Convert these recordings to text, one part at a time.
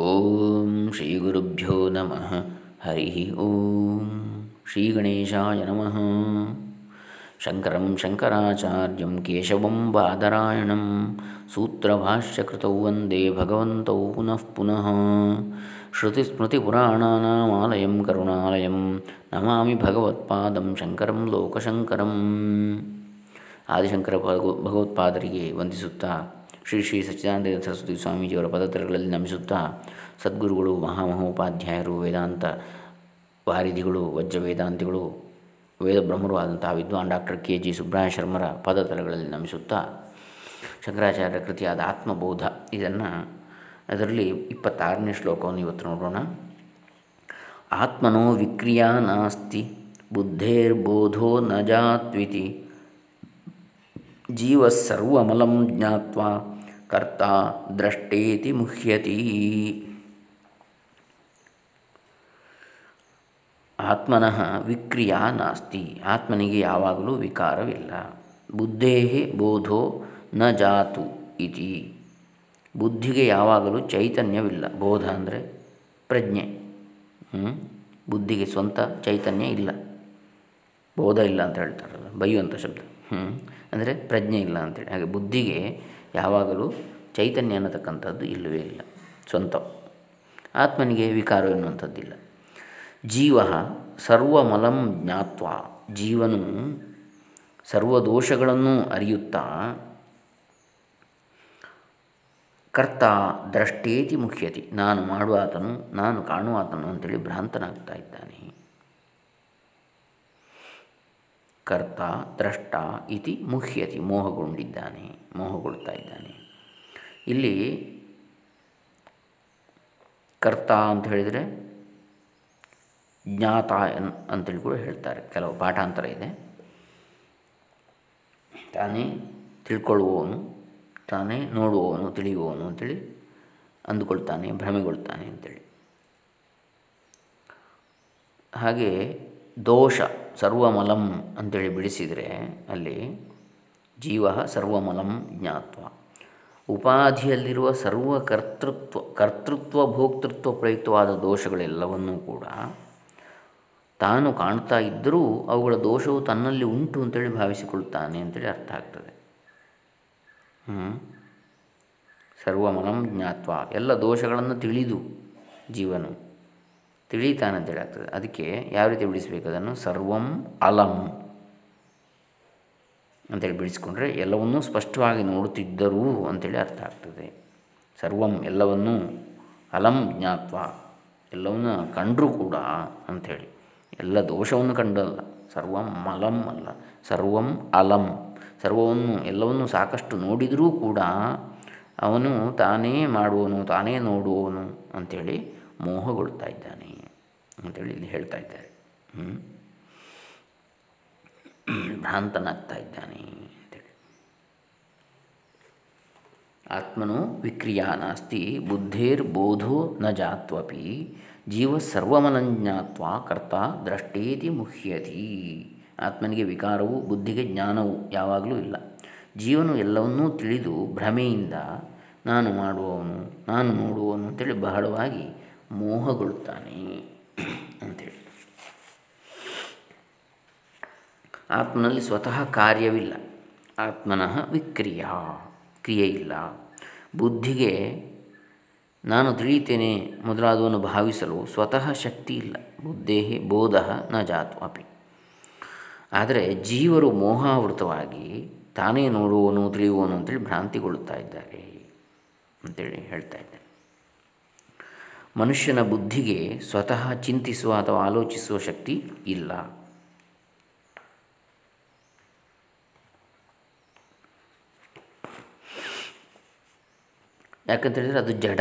ಓಂ ಶ್ರೀ ಗುರುಭ್ಯೋ ನಮಃ. ಹರಿ ಓಂ ಶ್ರೀ ಗಣೇಶಾಯ ನಮಃ. ಶಂಕರಂ ಶಂಕರಾಚಾರ್ಯಂ ಕೇಶವಂ ಬಾದರಾಯಣಂ ಸೂತ್ರಭಾಷ್ಯಕೃತೌ ವಂದೇ ಭಗವಂತೌ ಪುನಃ ಪುನಃ. ಶ್ರುತಿಸ್ಮೃತಿಪುರಾಣಾನಾಮಾಲಯಂ ಕರುಣಾಲಯಂ ನಮಾಮಿ ಭಗವತ್ಪಾದಂ ಶಂಕರಂ ಲೋಕಶಂಕರಂ. ಆದಿಶಂಕರ ಭಗವ ಭಗವತ್ಪಾದರಿಗೆ ವಂದಿಸುತ್ತಾ ಶ್ರೀ ಶ್ರೀ ಸಚ್ಚಿದಾನಂದ ಸರಸ್ವತಿ ಸ್ವಾಮೀಜಿಯವರ ಪದತ್ರಗಳಲ್ಲಿ ನಮಿಸುತ್ತಾ ಸದ್ಗುರುಗಳು, ಮಹಾಮಹೋಪಾಧ್ಯಾಯರು, ವೇದಾಂತ ವಾರಿಧಿಗಳು, ವಜ್ರ ವೇದಾಂತಿಗಳು ವೇದ ಬ್ರಹ್ಮರು ಆದಂತಹ ವಿದ್ವಾನ್ ಡಾಕ್ಟರ್ ಕೆ ಜಿ ಸುಬ್ರಹ ಶರ್ಮರ ಪದತಲಗಳಲ್ಲಿ ನಮಿಸುತ್ತಾ ಶಂಕರಾಚಾರ್ಯರ ಕೃತಿಯಾದ ಆತ್ಮಬೋಧ. ಇದನ್ನು ಅದರಲ್ಲಿ ಇಪ್ಪತ್ತಾರನೇ ಶ್ಲೋಕವನ್ನು ಇವತ್ತು ನೋಡೋಣ. ಆತ್ಮನೋ ವಿಕ್ರಿಯಾ ನಾಸ್ತಿ, ಬುದ್ಧೇರ್ಬೋಧೋ ನ ಜಾತ್ವಿತಿ ಜೀವಸ್ಸರ್ವಮಲಂ ಜ್ಞಾತ್ವ, ಕರ್ತ ದ್ರಷ್ಟೇತಿ ಮುಹ್ಯತಿ. ಆತ್ಮನಃ ವಿಕ್ರಿಯ ನಾಸ್ತಿ, ಆತ್ಮನಿಗೆ ಯಾವಾಗಲೂ ವಿಕಾರವಿಲ್ಲ. ಬುದ್ಧೇ ಬೋಧೋ ನ ಜಾತು ಇತಿ. ಬುದ್ಧಿಗೆ ಯಾವಾಗಲೂ ಚೈತನ್ಯವಿಲ್ಲ. ಬೋಧ ಅಂದರೆ ಪ್ರಜ್ಞೆ. ಬುದ್ಧಿಗೆ ಸ್ವಂತ ಚೈತನ್ಯ ಇಲ್ಲ. ಬೋಧ ಇಲ್ಲ ಅಂತ ಹೇಳ್ತಾರಲ್ಲ ಬೈಯುವಂಥ ಶಬ್ದ. ಅಂದರೆ ಪ್ರಜ್ಞೆ ಇಲ್ಲ ಅಂತೇಳಿ. ಹಾಗೆ ಬುದ್ಧಿಗೆ ಯಾವಾಗಲೂ ಚೈತನ್ಯ ಅನ್ನತಕ್ಕಂಥದ್ದು ಇಲ್ಲವೇ ಇಲ್ಲ. ಸ್ವಂತ. ಆತ್ಮನಿಗೆ ವಿಕಾರ ಎನ್ನುವಂಥದ್ದಿಲ್ಲ. ಜೀವ ಸರ್ವಮಲಂ ಜ್ಞಾತ್ವ. ಜೀವನು ಸರ್ವ ದೋಷಗಳನ್ನು ಅರಿಯುತ್ತಾ ಕರ್ತ ದ್ರಷ್ಟೇತಿ ಮುಖ್ಯತಿ. ನಾನು ಮಾಡುವಾತನು ನಾನು ಕಾಣುವಾತನು ಅಂತೇಳಿ ಭ್ರಾಂತನಾಗ್ತಾ ಇದ್ದಾನೆ. ಕರ್ತ, ದ್ರಷ್ಟ ಇತಿ ಮುಹ್ಯತಿ, ಮೋಹಗೊಂಡಿದ್ದಾನೆ, ಮೋಹಗೊಳ್ತಾ ಇದ್ದಾನೆ. ಇಲ್ಲಿ ಕರ್ತ ಅಂತ ಹೇಳಿದರೆ ಜ್ಞಾತ ಎನ್ ಅಂತೇಳಿ ಕೂಡ ಹೇಳ್ತಾರೆ. ಕೆಲವು ಪಾಠಾಂತರ ಇದೆ. ತಾನೇ ತಿಳ್ಕೊಳ್ಳುವವನು, ತಾನೇ ನೋಡುವವನು, ತಿಳಿಯುವವನು ಅಂತೇಳಿ ಅಂದುಕೊಳ್ತಾನೆ, ಭ್ರಮೆಗೊಳ್ತಾನೆ ಅಂತೇಳಿ. ಹಾಗೆ ದೋಷ ಸರ್ವಮಲಂ ಅಂತೇಳಿ ಬಿಡಿಸಿದರೆ ಅಲ್ಲಿ ಜೀವ ಸರ್ವಮಲಂ ಜ್ಞಾತ್ವ. ಉಪಾಧಿಯಲ್ಲಿರುವ ಸರ್ವ ಕರ್ತೃತ್ವ ಕರ್ತೃತ್ವ, ಭೋಕ್ತೃತ್ವ ಪ್ರಯುಕ್ತವಾದ ದೋಷಗಳೆಲ್ಲವನ್ನೂ ಕೂಡ ತಾನು ಕಾಣ್ತಾ ಇದ್ದರೂ ಅವುಗಳ ದೋಷವು ತನ್ನಲ್ಲಿ ಉಂಟು ಅಂತೇಳಿ ಭಾವಿಸಿಕೊಳ್ತಾನೆ ಅಂತೇಳಿ ಅರ್ಥ ಆಗ್ತದೆ. ಸರ್ವಮಲಂ ಜ್ಞಾತ್ವ. ಎಲ್ಲ ದೋಷಗಳನ್ನು ತಿಳಿದು ಜೀವನು. ತಿಳಿತಾನೆ ಅಂತೇಳಿ ಆಗ್ತದೆ ಅದಕ್ಕೆ ಯಾವ ರೀತಿ ಬಿಡಿಸ್ಬೇಕು ಅದನ್ನು? ಸರ್ವಂ ಅಲಂ ಅಂತೇಳಿ ಬಿಡಿಸ್ಕೊಂಡ್ರೆ ಎಲ್ಲವನ್ನೂ ಸ್ಪಷ್ಟವಾಗಿ ನೋಡುತ್ತಿದ್ದರೂ ಅಂತೇಳಿ ಅರ್ಥ ಆಗ್ತದೆ. ಸರ್ವಂ ಎಲ್ಲವನ್ನೂ ಅಲಂ ಜ್ಞಾತ್ವ, ಎಲ್ಲವನ್ನು ಕಂಡರೂ ಕೂಡ ಅಂಥೇಳಿ ಎಲ್ಲ ದೋಷವನ್ನು ಕಂಡಲ್ಲ. ಸರ್ವಂ ಮಲಂ ಅಲ್ಲ. ಸರ್ವಂ ಅಲಂ. ಸರ್ವವನ್ನು, ಎಲ್ಲವನ್ನು ಸಾಕಷ್ಟು ನೋಡಿದರೂ ಕೂಡ ಅವನು ತಾನೇ ಮಾಡುವನು, ತಾನೇ ನೋಡುವವನು ಅಂಥೇಳಿ ಮೋಹಗೊಳ್ತಾ ಇದ್ದಾನೆ. ಅಂತೇಳಿ ಇಲ್ಲಿ ಹೇಳ್ತಾ ಇದ್ದಾರೆ. ಭ್ರಾಂತನಾಗ್ತಾ ಇದ್ದಾನೆ ಅಂತೇಳಿ ಆತ್ಮನು ವಿಕ್ರಿಯಾ ನಾಸ್ತಿ, ಬುದ್ಧೇರ್ ಬೋಧೋ ನ ಜಾತ್ವಪಿ, ಜೀವ ಸರ್ವಮನಂಜ್ಞಾತ್ವ ಕರ್ತ ದ್ರಷ್ಟೇತಿ ಮುಹ್ಯತಿ. ಆತ್ಮನಿಗೆ ವಿಕಾರವು ಬುದ್ಧಿಗೆ ಜ್ಞಾನವು ಯಾವಾಗಲೂ ಇಲ್ಲ. ಜೀವನು ಎಲ್ಲವನ್ನೂ ತಿಳಿದು ಭ್ರಮೆಯಿಂದ ನಾನು ಮಾಡುವವನು, ನಾನು ನೋಡುವವನು ಅಂತೇಳಿ ಬಹಳವಾಗಿ ಮೋಹಗೊಳ್ತಾನೆ ಅಂಥೇಳಿ ಆತ್ಮನಲ್ಲಿ ಸ್ವತಃ ಕಾರ್ಯವಿಲ್ಲ. ಆತ್ಮನಃ ವಿಕ್ರಿಯ, ಕ್ರಿಯೆ ಇಲ್ಲ. ಬುದ್ಧಿಗೆ ನಾನು ತಿಳಿಯುತ್ತೇನೆ ಮೊದಲಾದವನ್ನು ಭಾವಿಸಲು ಸ್ವತಃ ಶಕ್ತಿ ಇಲ್ಲ. ಬುದ್ಧೇ ಬೋಧ ನ ಜಾತು ಅಪಿ. ಆದರೆ ಜೀವರು ಮೋಹಾವೃತವಾಗಿ ತಾನೇ ನೋಡುವನು, ತಿಳಿಯುವನು ಅಂತೇಳಿ ಭ್ರಾಂತಿಗೊಳ್ಳುತ್ತಾ ಇದ್ದಾರೆ ಅಂತೇಳಿ ಹೇಳ್ತಾ ಇದ್ದಾರೆ. ಮನುಷ್ಯನ ಬುದ್ಧಿಗೆ ಸ್ವತಃ ಚಿಂತಿಸುವ ಅಥವಾ ಆಲೋಚಿಸುವ ಶಕ್ತಿ ಇಲ್ಲ. ಯಾಕಂತೇಳಿದರೆ ಅದು ಜಡ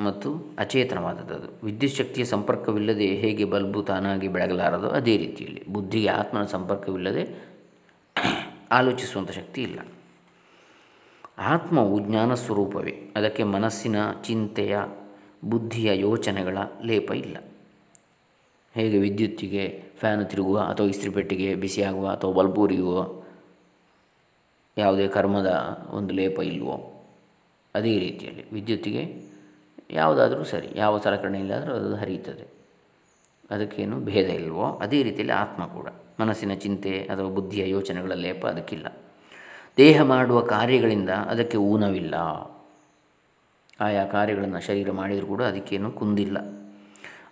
ಮತ್ತು ಅಚೇತನವಾದದ್ದು ಅದು. ವಿದ್ಯುತ್ ಶಕ್ತಿಯ ಸಂಪರ್ಕವಿಲ್ಲದೆ ಹೇಗೆ ಬಲ್ಬು ತಾನಾಗಿ ಬೆಳಗಲಾರದೋ ಅದೇ ರೀತಿಯಲ್ಲಿ. ಬುದ್ಧಿಗೆ ಆತ್ಮನ ಸಂಪರ್ಕವಿಲ್ಲದೆ ಆಲೋಚಿಸುವಂಥ ಶಕ್ತಿ ಇಲ್ಲ. ಆತ್ಮವು ಜ್ಞಾನ ಸ್ವರೂಪವೇ. ಅದಕ್ಕೆ ಮನಸ್ಸಿನ ಚಿಂತೆಯ ಬುದ್ಧಿಯ ಯೋಚನೆಗಳ ಲೇಪ ಇಲ್ಲ. ಹೇಗೆ ವಿದ್ಯುತ್ತಿಗೆ ಫ್ಯಾನು ತಿರುಗುವ ಅಥವಾ ಇಸ್ತ್ರಿಪೆಟ್ಟಿಗೆ ಬಿಸಿಯಾಗುವ ಅಥವಾ ಬಲ್ಬ್ ಉರಿಯುವ ಯಾವುದೇ ಕರ್ಮದ ಒಂದು ಲೇಪ ಇಲ್ವೋ, ಅದೇ ರೀತಿಯಲ್ಲಿ ವಿದ್ಯುತ್ತಿಗೆ ಯಾವುದಾದರೂ ಸರಿ, ಯಾವ ಸಲಕರಣೆ ಇಲ್ಲಾದರೂ ಅದು ಹರಿಯುತ್ತದೆ. ಅದಕ್ಕೇನು ಭೇದ ಇಲ್ವೋ, ಅದೇ ರೀತಿಯಲ್ಲಿ ಆತ್ಮ ಕೂಡ. ಮನಸ್ಸಿನ ಚಿಂತೆ ಅಥವಾ ಬುದ್ಧಿಯ ಯೋಚನೆಗಳ ಲೇಪ ಅದಕ್ಕಿಲ್ಲ. ದೇಹ ಮಾಡುವ ಕಾರ್ಯಗಳಿಂದ ಅದಕ್ಕೆ ಊನವಿಲ್ಲ. ಆಯಾ ಕಾರ್ಯಗಳನ್ನು ಶರೀರ ಮಾಡಿದರೂ ಕೂಡ ಅದಕ್ಕೇನು ಕುಂದಿಲ್ಲ.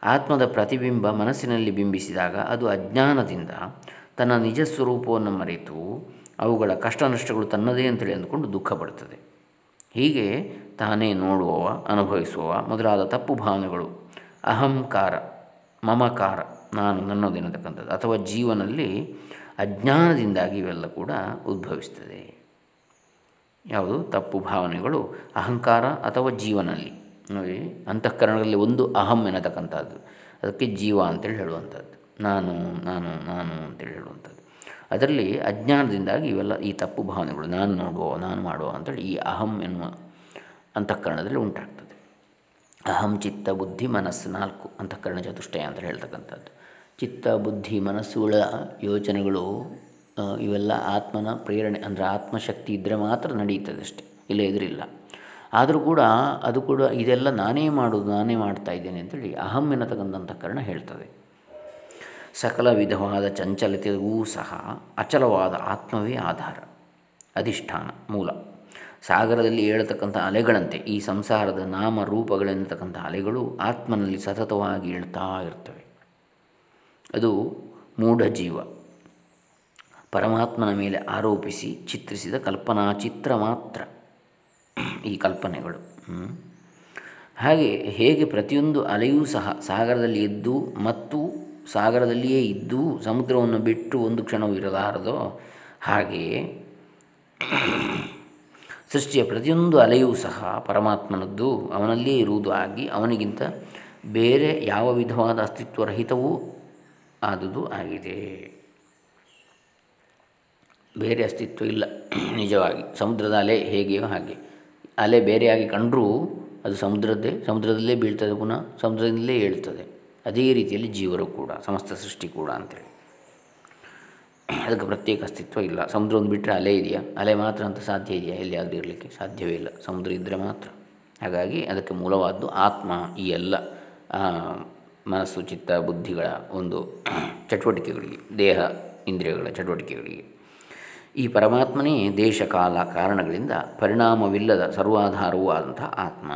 ಆತ್ಮದ ಪ್ರತಿಬಿಂಬ ಮನಸ್ಸಿನಲ್ಲಿ ಬಿಂಬಿಸಿದಾಗ ಅದು ಅಜ್ಞಾನದಿಂದ ತನ್ನ ನಿಜ ಸ್ವರೂಪವನ್ನು ಮರೆತು ಅವುಗಳ ಕಷ್ಟ ನಷ್ಟಗಳು ತನ್ನದೇ ಅಂತೇಳಿ ಅಂದುಕೊಂಡು ದುಃಖ ಪಡ್ತದೆ ಹೀಗೆ ತಾನೇ ನೋಡುವವ, ಅನುಭವಿಸುವವ ಮೊದಲಾದ ತಪ್ಪು ಭಾವನೆಗಳು. ಅಹಂಕಾರ, ಮಮಕಾರ ನಾನು ನನ್ನದೇನತಕ್ಕಂಥದ್ದು ಅಥವಾ ಜೀವನದಲ್ಲಿ ಅಜ್ಞಾನದಿಂದಾಗಿ ಇವೆಲ್ಲ ಕೂಡ ಉದ್ಭವಿಸ್ತದೆ. ಯಾವುದು? ತಪ್ಪು ಭಾವನೆಗಳು, ಅಹಂಕಾರ ಅಥವಾ ಜೀವನಲ್ಲಿ. ನೋಡಿ ಅಂತಃಕರಣದಲ್ಲಿ ಒಂದು ಅಹಂ ಎನ್ನತಕ್ಕಂಥದ್ದು. ಅದಕ್ಕೆ ಜೀವ ಅಂತೇಳಿ ಹೇಳುವಂಥದ್ದು. ನಾನು ನಾನು ನಾನು ಅಂತೇಳಿ ಹೇಳುವಂಥದ್ದು. ಅದರಲ್ಲಿ ಅಜ್ಞಾನದಿಂದಾಗಿ ಇವೆಲ್ಲ ಈ ತಪ್ಪು ಭಾವನೆಗಳು, ನಾನು ನೋಡುವ, ನಾನು ಮಾಡುವ ಅಂತೇಳಿ ಈ ಅಹಂ ಎನ್ನುವ ಅಂತಃಕರಣದಲ್ಲಿ ಉಂಟಾಗ್ತದೆ. ಅಹಂ, ಚಿತ್ತ, ಬುದ್ಧಿ, ಮನಸ್ಸು ನಾಲ್ಕು ಅಂತಃಕರಣ ಚತುಷ್ಟಯ ಅಂತ ಹೇಳ್ತಕ್ಕಂಥದ್ದು. ಚಿತ್ತ, ಬುದ್ಧಿ, ಮನಸ್ಸುಗಳ ಯೋಚನೆಗಳು ಇವೆಲ್ಲ ಆತ್ಮನ ಪ್ರೇರಣೆ, ಅಂದರೆ ಆತ್ಮಶಕ್ತಿ ಇದ್ದರೆ ಮಾತ್ರ ನಡೆಯುತ್ತದೆ ಅಷ್ಟೇ, ಇಲ್ಲ ಎದುರಿಲ್ಲ. ಆದರೂ ಕೂಡ ಅದು ಕೂಡ ಇದೆಲ್ಲ ನಾನೇ ಮಾಡೋದು, ನಾನೇ ಮಾಡ್ತಾ ಇದ್ದೇನೆ ಅಂತೇಳಿ ಅಹಂ ಎನ್ನತಕ್ಕಂಥ ಕರ್ಣ ಹೇಳ್ತದೆ. ಸಕಲ ವಿಧವಾದ ಚಂಚಲತೆಗೂ ಸಹ ಅಚಲವಾದ ಆತ್ಮವೇ ಆಧಾರ, ಅಧಿಷ್ಠಾನ, ಮೂಲ. ಸಾಗರದಲ್ಲಿ ಏಳತಕ್ಕಂಥ ಅಲೆಗಳಂತೆ ಈ ಸಂಸಾರದ ನಾಮ ರೂಪಗಳೆನ್ನತಕ್ಕಂಥ ಅಲೆಗಳು ಆತ್ಮನಲ್ಲಿ ಸತತವಾಗಿ ಹೇಳ್ತಾ ಇರ್ತವೆ. ಅದು ಮೂಢ ಜೀವ ಪರಮಾತ್ಮನ ಮೇಲೆ ಆರೋಪಿಸಿ ಚಿತ್ರಿಸಿದ ಕಲ್ಪನಾ ಚಿತ್ರ ಮಾತ್ರ. ಈ ಕಲ್ಪನೆಗಳು. ಹಾಗೆ ಹೇಗೆ ಪ್ರತಿಯೊಂದು ಅಲೆಯೂ ಸಹ ಸಾಗರದಲ್ಲಿ ಎದ್ದು ಮತ್ತು ಸಾಗರದಲ್ಲಿಯೇ ಇದ್ದು ಸಮುದ್ರವನ್ನು ಬಿಟ್ಟು ಒಂದು ಕ್ಷಣವೂ ಇರಲಾರದೋ ಹಾಗೆಯೇ ಸೃಷ್ಟಿಯ ಪ್ರತಿಯೊಂದು ಅಲೆಯೂ ಸಹ ಪರಮಾತ್ಮನದ್ದು ಅವನಲ್ಲಿಯೇ ಇರುವುದು ಆಗಿ ಅವನಿಗಿಂತ ಬೇರೆ ಯಾವ ವಿಧವಾದ ಅಸ್ತಿತ್ವರಹಿತವೂ ಆದುದು ಆಗಿದೆ. ಬೇರೆ ಅಸ್ತಿತ್ವ ಇಲ್ಲ, ನಿಜವಾಗಿ. ಸಮುದ್ರದ ಅಲೆ ಹೇಗೆಯೋ ಹಾಗೆ. ಅಲೆ ಬೇರೆಯಾಗಿ ಕಂಡರೂ ಅದು ಸಮುದ್ರದ್ದೇ, ಸಮುದ್ರದಲ್ಲೇ ಬೀಳ್ತದೆ ಪುನಃ, ಸಮುದ್ರದಿಂದಲೇ ಹೇಳ್ತದೆ ಅದೇ ರೀತಿಯಲ್ಲಿ ಜೀವರು ಕೂಡ, ಸಮಸ್ತ ಸೃಷ್ಟಿ ಕೂಡ ಅಂತೇಳಿ. ಅದಕ್ಕೆ ಪ್ರತ್ಯೇಕ ಅಸ್ತಿತ್ವ ಇಲ್ಲ. ಸಮುದ್ರ ಒಂದು ಬಿಟ್ಟರೆ ಅಲೆ ಇದೆಯಾ? ಅಲೆ ಮಾತ್ರ ಅಂತ ಸಾಧ್ಯ ಇದೆಯಾ? ಎಲ್ಲಿಯಾದರೂ ಇರಲಿಕ್ಕೆ ಸಾಧ್ಯವೇ ಇಲ್ಲ. ಸಮುದ್ರ ಇದ್ದರೆ ಮಾತ್ರ. ಹಾಗಾಗಿ ಅದಕ್ಕೆ ಮೂಲವಾದ್ದು ಆತ್ಮ ಈ ಎಲ್ಲ ಮನಸ್ಸು, ಚಿತ್ತ, ಬುದ್ಧಿಗಳ ಒಂದು ಚಟುವಟಿಕೆಗಳಿಗೆ, ದೇಹ, ಇಂದ್ರಿಯಗಳ ಚಟುವಟಿಕೆಗಳಿಗೆ. ಈ ಪರಮಾತ್ಮನೇ ದೇಶಕಾಲ ಕಾರಣಗಳಿಂದ ಪರಿಣಾಮವಿಲ್ಲದ ಸರ್ವಾಧಾರವೂ ಆದಂಥ ಆತ್ಮ.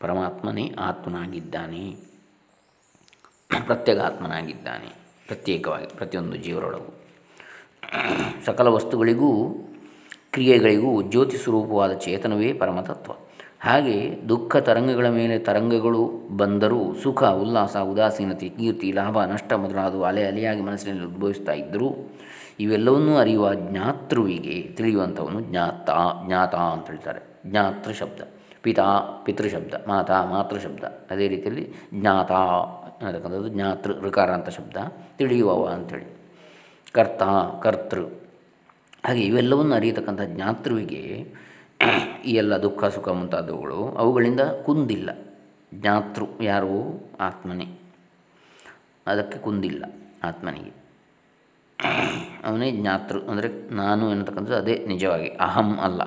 ಪರಮಾತ್ಮನೇ ಆತ್ಮನಾಗಿದ್ದಾನೆ. ಪ್ರತ್ಯೇಗಾತ್ಮನಾಗಿದ್ದಾನೆ. ಪ್ರತ್ಯೇಕವಾಗಿ, ಪ್ರತಿಯೊಂದು ಜೀವರೊಳಗೂ. ಸಕಲ ವಸ್ತುಗಳಿಗೂ, ಕ್ರಿಯೆಗಳಿಗೂ ಜ್ಯೋತಿ ಸ್ವರೂಪವಾದ ಚೇತನವೇ ಪರಮತತ್ವ. ಹಾಗೆ ದುಃಖ ತರಂಗಗಳ ಮೇಲೆ ತರಂಗಗಳು ಬಂದರೂ ಸುಖ, ಉಲ್ಲಾಸ, ಉದಾಸೀನತೆ, ಕೀರ್ತಿ, ಲಾಭ, ನಷ್ಟ ಮೊದಲಾದವು ಅಲೆ ಅಲೆಯಾಗಿ ಮನಸ್ಸಿನಲ್ಲಿ ಉದ್ಭವಿಸ್ತಾ ಇದ್ದರೂ ಇವೆಲ್ಲವನ್ನೂ ಅರಿಯುವ ಜ್ಞಾತೃವಿಗೆ ತಿಳಿಯುವಂಥವನು ಜ್ಞಾತ ಜ್ಞಾತ ಅಂತ ಹೇಳ್ತಾರೆ. ಜ್ಞಾತೃ ಶಬ್ದ. ಪಿತಾ ಪಿತೃಶಬ್ದ ಮಾತಾ ಮಾತೃಶಬ್ದ ಅದೇ ರೀತಿಯಲ್ಲಿ ಜ್ಞಾತ ಅನ್ನತಕ್ಕಂಥದ್ದು ಜ್ಞಾತೃ ಋಕಾರ ಅಂತ ಶಬ್ದ ತಿಳಿಯುವವ ಅಂಥೇಳಿ. ಕರ್ತ, ಕರ್ತೃ. ಹಾಗೆ ಇವೆಲ್ಲವನ್ನು ಅರಿಯತಕ್ಕಂಥ ಜ್ಞಾತೃವಿಗೆ ಈ ಎಲ್ಲ ದುಃಖ, ಸುಖ ಮುಂತಾದವುಗಳು ಅವುಗಳಿಂದ ಕುಂದಿಲ್ಲ. ಜ್ಞಾತೃ ಯಾರು? ಆತ್ಮನೇ. ಅದಕ್ಕೆ ಕುಂದಿಲ್ಲ ಆತ್ಮನಿಗೆ. ಅವನೇ ಜ್ಞಾತೃ. ಅಂದರೆ ನಾನು ಎನ್ನತಕ್ಕಂಥದ್ದು ಅದೇ ನಿಜವಾಗಿ. ಅಹಂ ಅಲ್ಲ.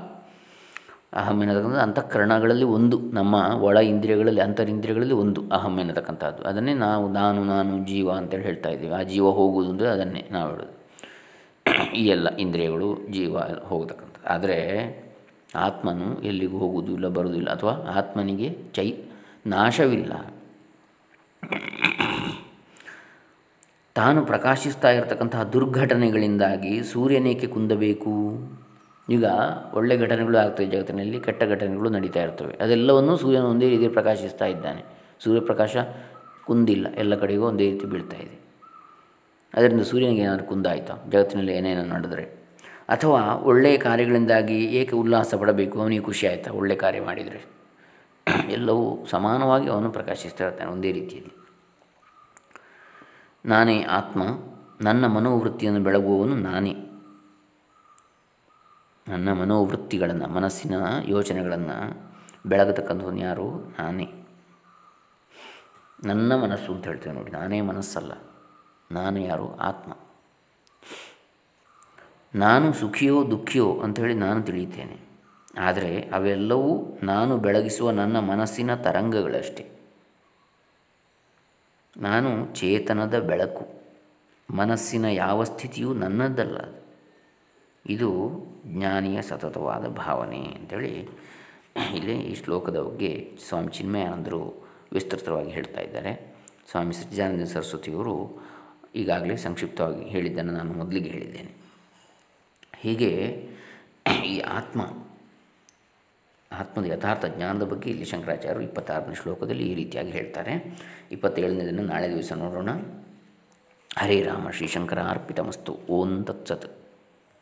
ಅಹಂ ಎನ್ನತಕ್ಕಂಥದ್ದು ಅಂತಃಕರಣಗಳಲ್ಲಿ ಒಂದು. ನಮ್ಮ ಒಳ ಇಂದ್ರಿಯಗಳಲ್ಲಿ, ಅಂತರಿಂದ್ರಿಯಗಳಲ್ಲಿ ಒಂದು ಅಹಂ ಎನ್ನತಕ್ಕಂಥದ್ದು. ಅದನ್ನೇ ನಾವು, ನಾನು ನಾನು, ಜೀವ ಅಂತೇಳಿ ಹೇಳ್ತಾ ಇದ್ದೀವಿ. ಆ ಜೀವ ಹೋಗುವುದು ಅಂದರೆ ಅದನ್ನೇ ನಾವು ಹೇಳೋದು. ಈ ಎಲ್ಲ ಇಂದ್ರಿಯಗಳು, ಜೀವ ಹೋಗತಕ್ಕಂಥದ್ದು. ಆದರೆ ಆತ್ಮನು ಎಲ್ಲಿಗೂ ಹೋಗುವುದಿಲ್ಲ, ಬರುವುದಿಲ್ಲ. ಅಥವಾ ಆತ್ಮನಿಗೆ ಚೈ ನಾಶವಿಲ್ಲ. ತಾನು ಪ್ರಕಾಶಿಸ್ತಾ ಇರತಕ್ಕಂತಹ ದುರ್ಘಟನೆಗಳಿಂದಾಗಿ ಸೂರ್ಯನೇಕೆ ಕುಂದಬೇಕು? ಈಗ ಒಳ್ಳೆ ಘಟನೆಗಳು ಆಗ್ತವೆ ಜಗತ್ತಿನಲ್ಲಿ, ಕೆಟ್ಟ ಘಟನೆಗಳು ನಡೀತಾ ಇರ್ತವೆ. ಅದೆಲ್ಲವನ್ನು ಸೂರ್ಯನ ಒಂದೇ ರೀತಿ ಪ್ರಕಾಶಿಸ್ತಾ ಇದ್ದಾನೆ. ಸೂರ್ಯಪ್ರಕಾಶ ಕುಂದಿಲ್ಲ, ಎಲ್ಲ ಕಡೆಗೂ ಒಂದೇ ರೀತಿ ಬೀಳ್ತಾ ಇದೆ. ಅದರಿಂದ ಸೂರ್ಯನಿಗೆ ಏನಾದರೂ ಕುಂದಾಯಿತಾ? ಜಗತ್ತಿನಲ್ಲಿ ಏನೇನೋ ನಡೆದರೆ. ಅಥವಾ ಒಳ್ಳೆಯ ಕಾರ್ಯಗಳಿಂದಾಗಿ ಏಕೆ ಉಲ್ಲಾಸ ಪಡಬೇಕು? ಅವನಿಗೆ ಖುಷಿ ಆಯಿತಾ? ಒಳ್ಳೆ ಕಾರ್ಯ ಮಾಡಿದರೆ. ಎಲ್ಲವೂ ಸಮಾನವಾಗಿ ಅವನು ಪ್ರಕಾಶಿಸ್ತಾ ಇರ್ತಾನೆ ಒಂದೇ ರೀತಿಯಲ್ಲಿ. ನಾನೇ ಆತ್ಮ, ನನ್ನ ಮನೋವೃತ್ತಿಯನ್ನು ಬೆಳಗುವವನು ನಾನೇ. ನನ್ನ ಮನೋವೃತ್ತಿಗಳನ್ನು, ಮನಸ್ಸಿನ ಯೋಚನೆಗಳನ್ನು ಬೆಳಗತಕ್ಕಂಥವನು ಯಾರು? ನಾನೇ. ನನ್ನ ಮನಸ್ಸು ಅಂತ ಹೇಳ್ತೇವೆ ನೋಡಿ, ನಾನೇ ಮನಸ್ಸಲ್ಲ. ನಾನು ಯಾರು? ಆತ್ಮ. ನಾನು ಸುಖಿಯೋ ದುಃಖಿಯೋ ಅಂಥೇಳಿ ನಾನು ತಿಳಿಯುತ್ತೇನೆ. ಆದರೆ ಅವೆಲ್ಲವೂ ನಾನು ಬೆಳಗಿಸುವ ನನ್ನ ಮನಸ್ಸಿನ ತರಂಗಗಳಷ್ಟೇ. ನಾನು ಚೇತನದ ಬೆಳಕು. ಮನಸ್ಸಿನ ಯಾವ ಸ್ಥಿತಿಯೂ ನನ್ನದ್ದಲ್ಲ ಇದು ಜ್ಞಾನಿಯ ಸತತವಾದ ಭಾವನೆ ಅಂಥೇಳಿ ಇಲ್ಲಿ ಈ ಶ್ಲೋಕದ ಬಗ್ಗೆ ಸ್ವಾಮಿ ಚಿನ್ಮಯಾನಂದರು ವಿಸ್ತೃತವಾಗಿ ಹೇಳ್ತಾ ಇದ್ದಾರೆ. ಸ್ವಾಮಿ ಸಚ್ಚಿದಾನಂದ ಸರಸ್ವತಿಯವರು ಈಗಾಗಲೇ ಸಂಕ್ಷಿಪ್ತವಾಗಿ ಹೇಳಿದ್ದನ್ನು ನಾನು ಮೊದಲಿಗೆ ಹೇಳಿದ್ದೇನೆ. ಹೀಗೆ ಈ ಆತ್ಮ ಆತ್ಮದ ಯಥಾರ್ಥ ಜ್ಞಾನದ ಬಗ್ಗೆ ಇಲ್ಲಿ ಶಂಕರಾಚಾರ್ಯರು ಇಪ್ಪತ್ತಾರನೇ ಶ್ಲೋಕದಲ್ಲಿ ಈ ರೀತಿಯಾಗಿ ಹೇಳ್ತಾರೆ. ಇಪ್ಪತ್ತೇಳನೇ ದಿನ ನಾಳೆ ದಿವಸ ನೋಡೋಣ. ಹರೇ ರಾಮ ಶ್ರೀಶಂಕರ ಅರ್ಪಿತಮಸ್ತು. ಓಂ ತತ್ಸತ್.